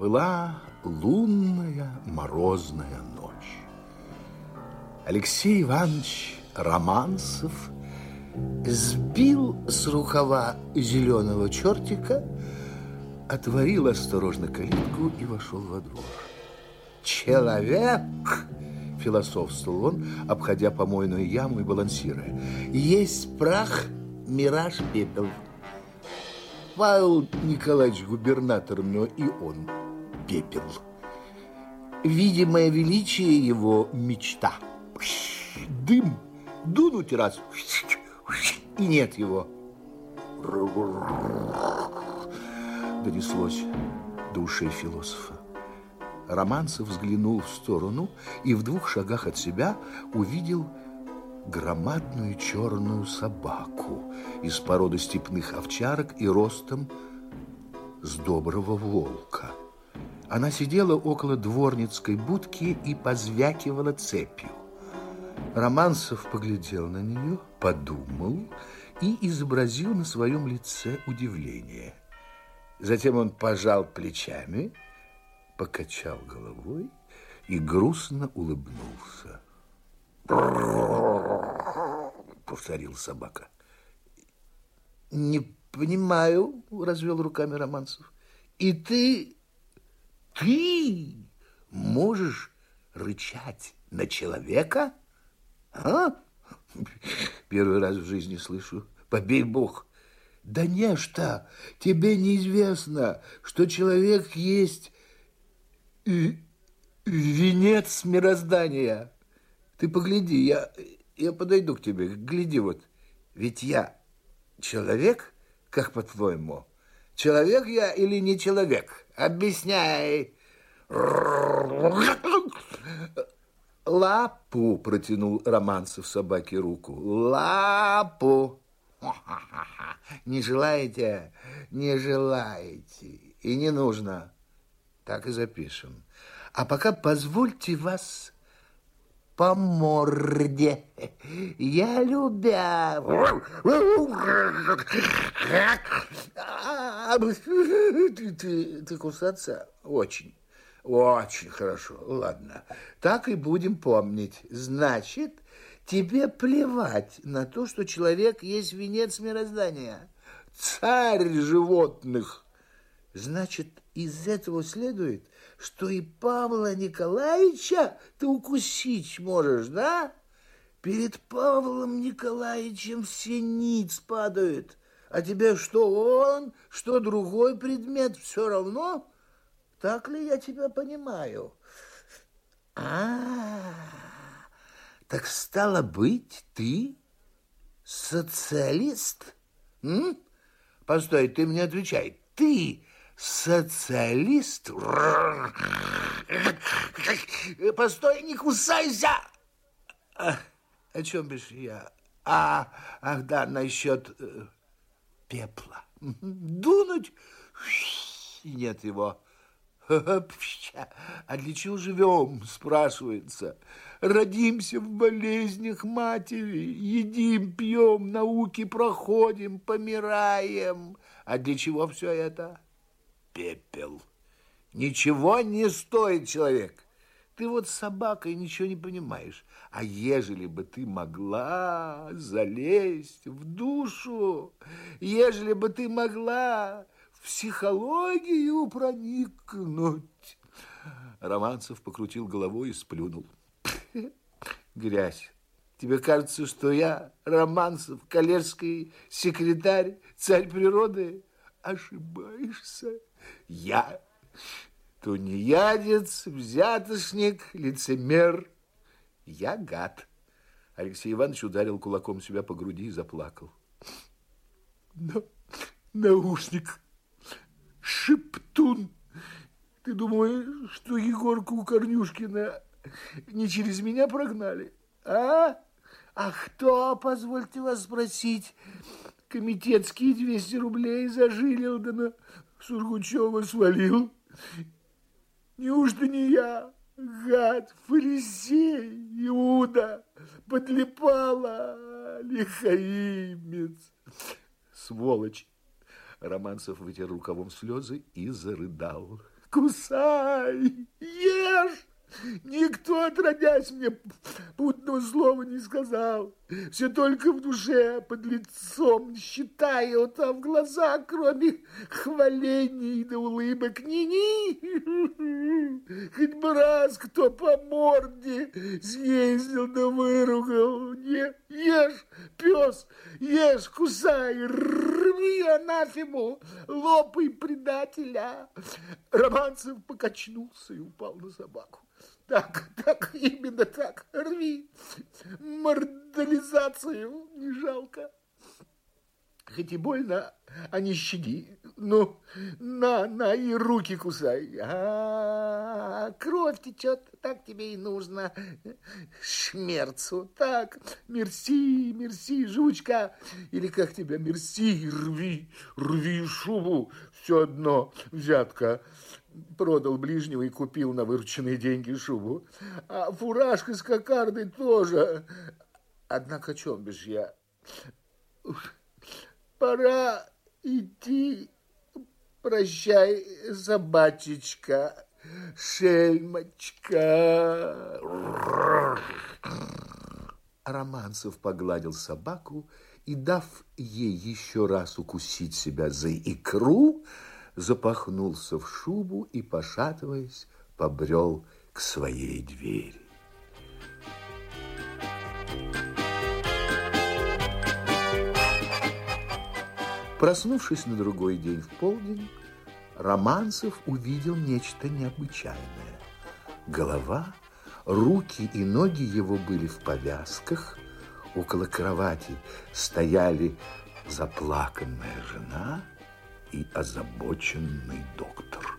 Была лунная морозная ночь. Алексей Иванович Романцев сбил с рукава зеленого чертика, отворил осторожно калитку и вошел во двор. Человек, философствовал он, обходя помойную яму и балансируя, есть прах, мираж, пепел. Павел Николаевич губернатор, но и он пепел. Видимое величие его мечта. Дым, дунуть раз, и нет его. Донеслось до ушей философа. Романцев взглянул в сторону и в двух шагах от себя увидел громадную черную собаку из породы степных овчарок и ростом с доброго волка. Она сидела около дворницкой будки и позвякивала цепью. Романцев поглядел на нее, подумал и изобразил на своем лице удивление. Затем он пожал плечами, покачал головой и грустно улыбнулся. Повторил собака. Не понимаю, развел руками Романцев. И ты, ты можешь рычать на человека? А? Первый раз в жизни слышу. Побей бог. Да нечто, тебе неизвестно, что человек есть венец мироздания. Ты погляди, я, я подойду к тебе, гляди вот. Ведь я человек, как по-твоему? Человек я или не человек? Объясняй. Лапу протянул Романцев собаке руку. Лапу. Не желаете? Не желаете. И не нужно. Так и запишем. А пока позвольте вас по морде. Я любя... Ты, ты, ты кусаться? Очень. Очень хорошо. Ладно. Так и будем помнить. Значит, тебе плевать на то, что человек есть венец мироздания. Царь животных. Значит, из этого следует, что и Павла Николаевича ты укусить можешь, да? Перед Павлом Николаевичем все ниц падают. А тебе что он, что другой предмет, все равно? Так ли я тебя понимаю? А, -а, -а так стало быть, ты социалист? М? Постой, ты мне отвечай. Ты социалист? Постой, не кусайся! А, о чем бишь я? А, ах да, насчет э, пепла. Дунуть? Нет его. А для чего живем, спрашивается. Родимся в болезнях матери, едим, пьем, науки проходим, помираем. А для чего все это? Пепел. Ничего не стоит человек. Ты вот собака и ничего не понимаешь. А ежели бы ты могла залезть в душу, ежели бы ты могла в психологию проникнуть. Романцев покрутил головой и сплюнул. Грязь. Тебе кажется, что я Романцев, коллежский секретарь, царь природы? Ошибаешься. Я тунеядец, взятошник, лицемер. Я гад. Алексей Иванович ударил кулаком себя по груди и заплакал. Но наушник Шептун. Ты думаешь, что Егорку Корнюшкина не через меня прогнали? А? А кто, позвольте вас спросить, комитетские 200 рублей за Жилилдена Сургучева свалил? Неужто не я, гад, фарисей, Иуда, подлипала, лихаимец, сволочь? Романцев вытер рукавом слезы и зарыдал. кусай. Отродясь, мне путного слова не сказал. Все только в душе, под лицом, считаю, а в глазах, кроме хвалений да улыбок, ни-ни. Хоть бы раз кто по морде съездил да выругал. Не, ешь, пес, ешь, кусай, рви анафему, лопай предателя. Романцев покачнулся и упал на собаку. Так, так, именно так. Рви. Мордализацию не жалко. Хоть и больно, а не щади. Ну, на, на, и руки кусай. А, -а, -а кровь течет, так тебе и нужно. Шмерцу. Так, мерси, мерси, жучка. Или как тебя, мерси, рви, рви шубу. Все одно взятка продал ближнего и купил на вырученные деньги шубу. А фуражка с кокардой тоже. Однако, чем бишь я? Пора идти. Прощай, собачечка, шельмочка. Романцев погладил собаку и, дав ей еще раз укусить себя за икру, запахнулся в шубу и, пошатываясь, побрел к своей двери. Проснувшись на другой день в полдень, Романцев увидел нечто необычайное. Голова, руки и ноги его были в повязках, около кровати стояли заплаканная жена – и озабоченный доктор.